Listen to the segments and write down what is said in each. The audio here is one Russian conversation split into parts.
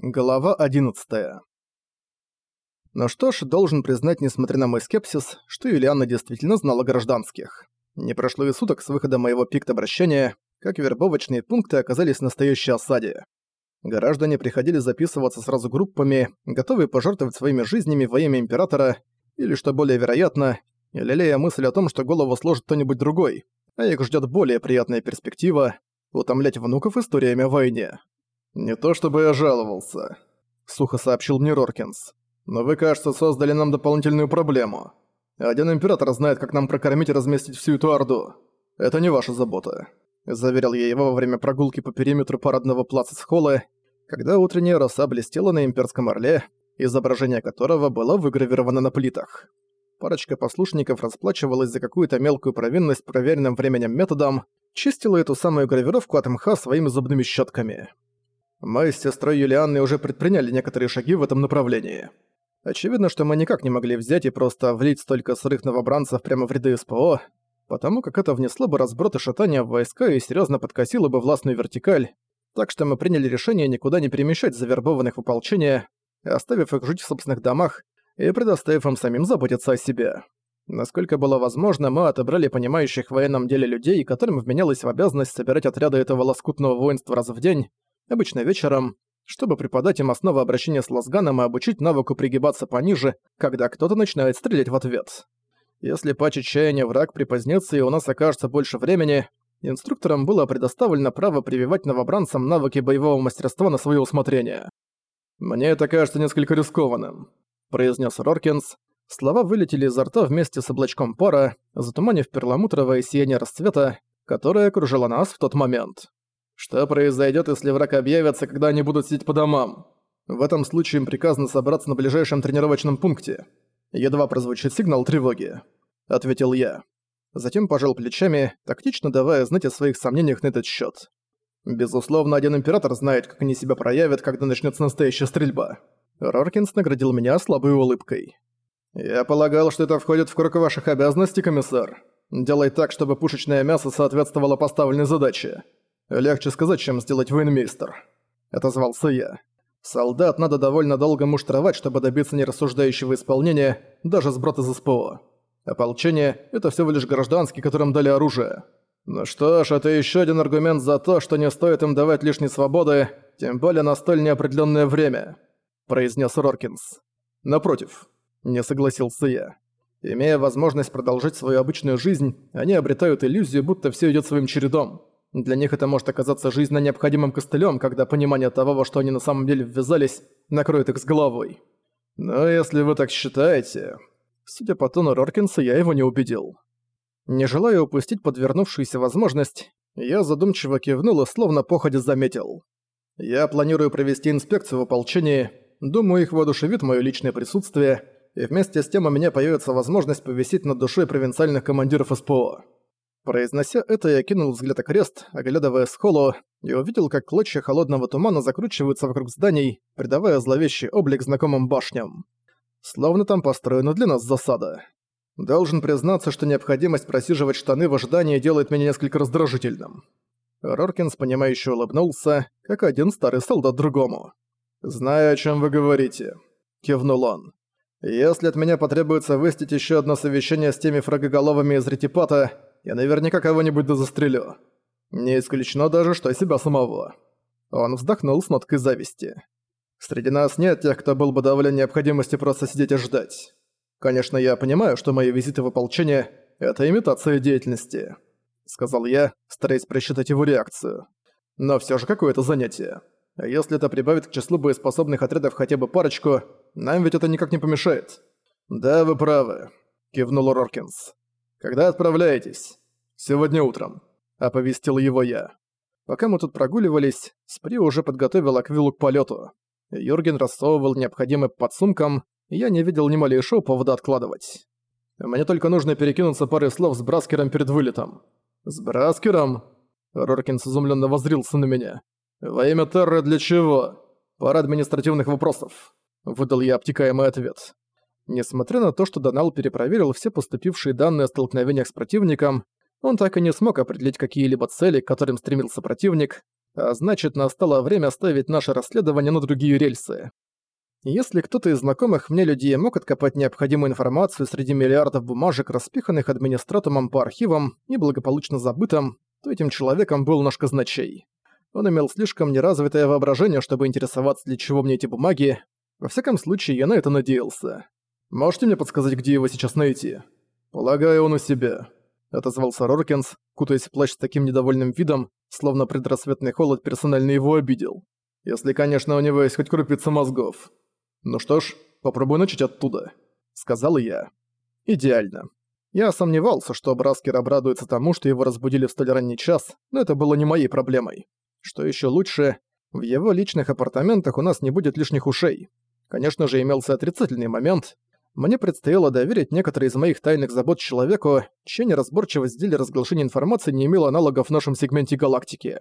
Глава 11. Ну что ж, должен признать, несмотря на мой скепсис, что Юлианна действительно знала гражданских. Не прошло и суток с выхода моего пикт обращения, как вербовочные пункты оказались в настоящей осаде. Граждане приходили записываться сразу группами, готовые пожертвовать своими жизнями во имя Императора, или, что более вероятно, лелея мысль о том, что голову сложит кто-нибудь другой, а их ждет более приятная перспектива — утомлять внуков историями о. «Не то чтобы я жаловался», — сухо сообщил мне Роркинс. «Но вы, кажется, создали нам дополнительную проблему. Один император знает, как нам прокормить и разместить всю эту орду. Это не ваша забота», — заверил я его во время прогулки по периметру парадного плаца с холла, когда утренняя роса блестела на имперском орле, изображение которого было выгравировано на плитах. Парочка послушников расплачивалась за какую-то мелкую провинность проверенным временем методом, чистила эту самую гравировку от мха своими зубными щетками. Мы с сестрой Юлианной уже предприняли некоторые шаги в этом направлении. Очевидно, что мы никак не могли взять и просто влить столько сырых новобранцев прямо в ряды СПО, потому как это внесло бы разброд и шатание в войска и серьезно подкосило бы властную вертикаль, так что мы приняли решение никуда не перемещать завербованных в ополчение, оставив их жить в собственных домах и предоставив им самим заботиться о себе. Насколько было возможно, мы отобрали понимающих в военном деле людей, которым вменялось в обязанность собирать отряды этого лоскутного воинства раз в день, обычно вечером, чтобы преподать им основы обращения с лазганом и обучить навыку пригибаться пониже, когда кто-то начинает стрелять в ответ. Если по чаяния враг припозднится и у нас окажется больше времени, инструкторам было предоставлено право прививать новобранцам навыки боевого мастерства на свое усмотрение. «Мне это кажется несколько рискованным», — произнес Роркинс. Слова вылетели изо рта вместе с облачком пара, затуманив перламутровое сияние расцвета, которое окружило нас в тот момент. Что произойдет, если враг объявится, когда они будут сидеть по домам? В этом случае им приказано собраться на ближайшем тренировочном пункте. Едва прозвучит сигнал тревоги. Ответил я. Затем пожал плечами, тактично давая знать о своих сомнениях на этот счет. Безусловно, один император знает, как они себя проявят, когда начнется настоящая стрельба. Роркинс наградил меня слабой улыбкой. «Я полагал, что это входит в круг ваших обязанностей, комиссар. Делай так, чтобы пушечное мясо соответствовало поставленной задаче. «Легче сказать, чем сделать военмейстер», — отозвался я. «Солдат надо довольно долго муштровать, чтобы добиться нерассуждающего исполнения, даже сброд из СПО. Ополчение — это всего лишь гражданские, которым дали оружие. Ну что ж, это еще один аргумент за то, что не стоит им давать лишней свободы, тем более на столь неопределенное время», — произнес Роркинс. «Напротив», — не согласился я. Имея возможность продолжить свою обычную жизнь, они обретают иллюзию, будто все идет своим чередом. Для них это может оказаться жизненно необходимым костылем, когда понимание того, во что они на самом деле ввязались, накроет их с головой. Но если вы так считаете... Судя по тону Роркинса, я его не убедил. Не желая упустить подвернувшуюся возможность, я задумчиво кивнул и словно походе заметил. Я планирую провести инспекцию в ополчении, думаю, их воодушевит мое личное присутствие, и вместе с тем у меня появится возможность повисеть над душой провинциальных командиров СПО. Произнося это, я кинул взгляд окрест, оглядывая схолу, и увидел, как клочья холодного тумана закручиваются вокруг зданий, придавая зловещий облик знакомым башням. Словно там построена для нас засада. Должен признаться, что необходимость просиживать штаны в ожидании делает меня несколько раздражительным. Роркинс, понимающе улыбнулся, как один старый солдат другому. «Знаю, о чем вы говорите», — кивнул он. «Если от меня потребуется выстить еще одно совещание с теми фрагоголовыми из ретипата, я наверняка кого-нибудь да застрелю. Не исключено даже, что себя самого». Он вздохнул с ноткой зависти. «Среди нас нет тех, кто был бы доволен необходимости просто сидеть и ждать. Конечно, я понимаю, что мои визиты в ополчение — это имитация деятельности», — сказал я, стараясь просчитать его реакцию. «Но всё же какое-то занятие. А если это прибавит к числу боеспособных отрядов хотя бы парочку, нам ведь это никак не помешает». «Да, вы правы», — кивнул Роркинс. «Когда отправляетесь?» «Сегодня утром», — оповестил его я. Пока мы тут прогуливались, Спри уже подготовил аквилу к полету. Юрген рассовывал необходимый подсумкам, и я не видел ни малейшего повода откладывать. Мне только нужно перекинуться парой слов с Браскером перед вылетом. «С Браскером?» Роркинс изумленно воззрился на меня. «Во имя Терры для чего?» «Пара административных вопросов», — выдал я обтекаемый ответ. Несмотря на то, что Донал перепроверил все поступившие данные о столкновениях с противником, он так и не смог определить какие-либо цели, к которым стремился противник, А значит, настало время ставить наше расследование на другие рельсы. Если кто-то из знакомых мне людей мог откопать необходимую информацию среди миллиардов бумажек, распиханных администратумом по архивам и благополучно забытым, то этим человеком был наш казначей. Он имел слишком неразвитое воображение, чтобы интересоваться, для чего мне эти бумаги. Во всяком случае, я на это надеялся. «Можете мне подсказать, где его сейчас найти?» «Полагаю, он у себя», — отозвался Роркинс, кутаясь в плащ с таким недовольным видом, словно предрассветный холод персонально его обидел. «Если, конечно, у него есть хоть крупица мозгов». «Ну что ж, попробуй начать оттуда», — сказал я. «Идеально. Я сомневался, что Браскер обрадуется тому, что его разбудили в столь ранний час, но это было не моей проблемой. Что еще лучше, в его личных апартаментах у нас не будет лишних ушей. Конечно же, имелся отрицательный момент. Мне предстояло доверить некоторые из моих тайных забот человеку, чья неразборчивость в разглашения информации не имела аналогов в нашем сегменте галактики.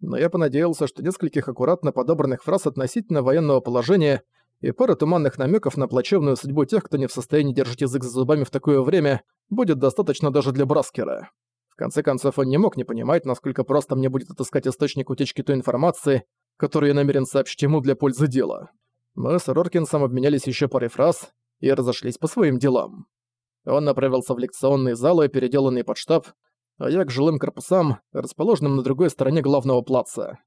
Но я понадеялся, что нескольких аккуратно подобранных фраз относительно военного положения и пара туманных намеков на плачевную судьбу тех, кто не в состоянии держать язык за зубами в такое время, будет достаточно даже для Браскера. В конце концов, он не мог не понимать, насколько просто мне будет отыскать источник утечки той информации, которую я намерен сообщить ему для пользы дела. Мы с Роркинсом обменялись еще парой фраз и разошлись по своим делам. Он направился в лекционные залы, переделанные под штаб, а я к жилым корпусам, расположенным на другой стороне главного плаца.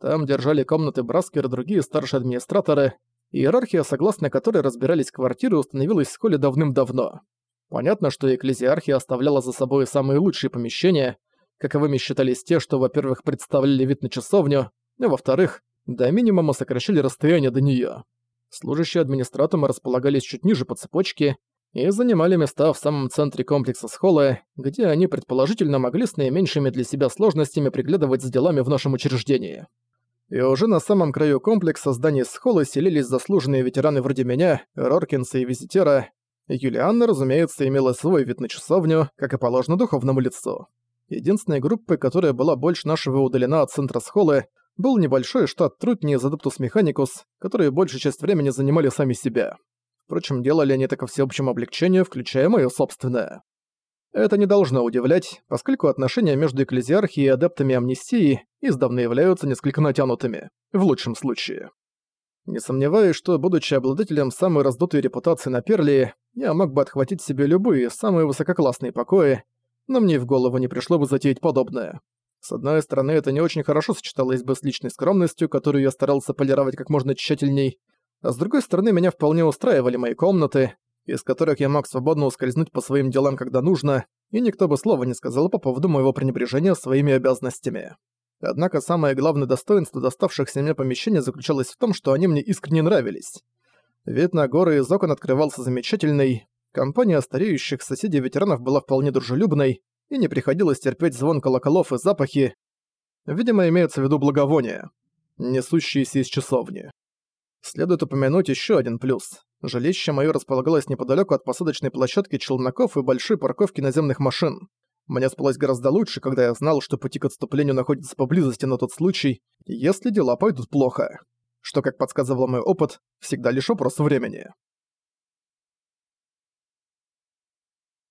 Там держали комнаты Браскер и другие старшие администраторы, Иерархия, согласно которой разбирались квартиры, установилась в школе давным-давно. Понятно, что экклезиархия оставляла за собой самые лучшие помещения, каковыми считались те, что, во-первых, представляли вид на часовню, а во-вторых, до минимума сокращали расстояние до неё. Служащие администратума располагались чуть ниже по цепочке и занимали места в самом центре комплекса схолы, где они предположительно могли с наименьшими для себя сложностями приглядывать за делами в нашем учреждении. И уже на самом краю комплекса зданий Схолы селились заслуженные ветераны вроде меня, Роркинса и Визитера. Юлианна, разумеется, имела свой вид на часовню, как и положено духовному лицу. Единственной группой, которая была больше нашего удалена от центра Схолы, был небольшой штат Трутни из Adeptus Mechanicus, которые большую часть времени занимали сами себя. Впрочем, делали они это ко всеобщему облегчению, включая моё собственное. Это не должно удивлять, поскольку отношения между экклезиархией и адептами амнистии издавна являются несколько натянутыми, в лучшем случае. Не сомневаюсь, что, будучи обладателем самой раздутой репутации на Перли, я мог бы отхватить себе любые самые высококлассные покои, но мне в голову не пришло бы затеять подобное. С одной стороны, это не очень хорошо сочеталось бы с личной скромностью, которую я старался полировать как можно тщательней, а с другой стороны, меня вполне устраивали мои комнаты, из которых я мог свободно ускользнуть по своим делам, когда нужно, и никто бы слова не сказал по поводу моего пренебрежения своими обязанностями. Однако самое главное достоинство доставшихся мне помещений заключалось в том, что они мне искренне нравились. Вид на горы из окон открывался замечательный, компания стареющих соседей-ветеранов была вполне дружелюбной, и не приходилось терпеть звон колоколов и запахи. Видимо, имеется в виду благовония, несущиеся из часовни. Следует упомянуть еще один плюс. Жилище моё располагалось неподалеку от посадочной площадки челноков и большой парковки наземных машин. Мне спалось гораздо лучше, когда я знал, что пути к отступлению находятся поблизости на тот случай, если дела пойдут плохо. Что, как подсказывал мой опыт, всегда лишь вопрос времени.